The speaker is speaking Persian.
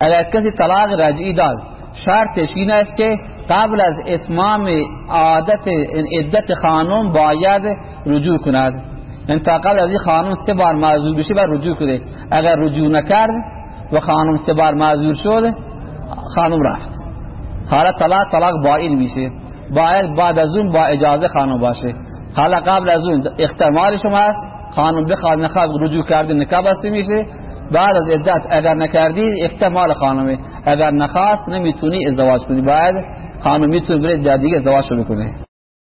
اگر کسی طلاق رجعی داد شرطش این است که قبل از اتمام عادت عدت خانم باید رجوع کند. یعنی تا قبل از این خانم سه بار معذور بشه و رجوع کنه. اگر رجوع نکرد و خانم سه بار معذور شد خانم رفت. حالا طلاق طلاق بائن میشه. باید بعد از اون با اجازه خانم باشه. حالا قبل از اون اختمال شما هست خانم بخواد نخواد رجوع کرده نکاح بسته میشه. بعد از عدت اگر نکردی احتمال خانمه اگر نخواست نمی‌تونی ازدواج کنی. باید خانم می‌تونه بره جدیگه ازدواج کنه